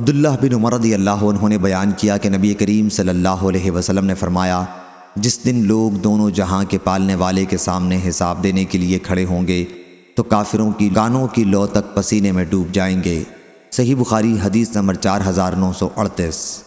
عبداللہ بن عمر رضی اللہ عنہ نے بیان کیا کہ نبی کریم صلی اللہ علیہ وسلم نے فرمایا، جس دن لوگ دونوں جہاں کے پالنے والے کے سامنے حساب دینے کے لیے کھڑے ہوں گے، تو کافروں کی گانوں کی لو تک پسینے میں ڈوب جائیں گے۔ صحیح بخاری حدیث نمبر چار ہزار نو سو اڑتیس۔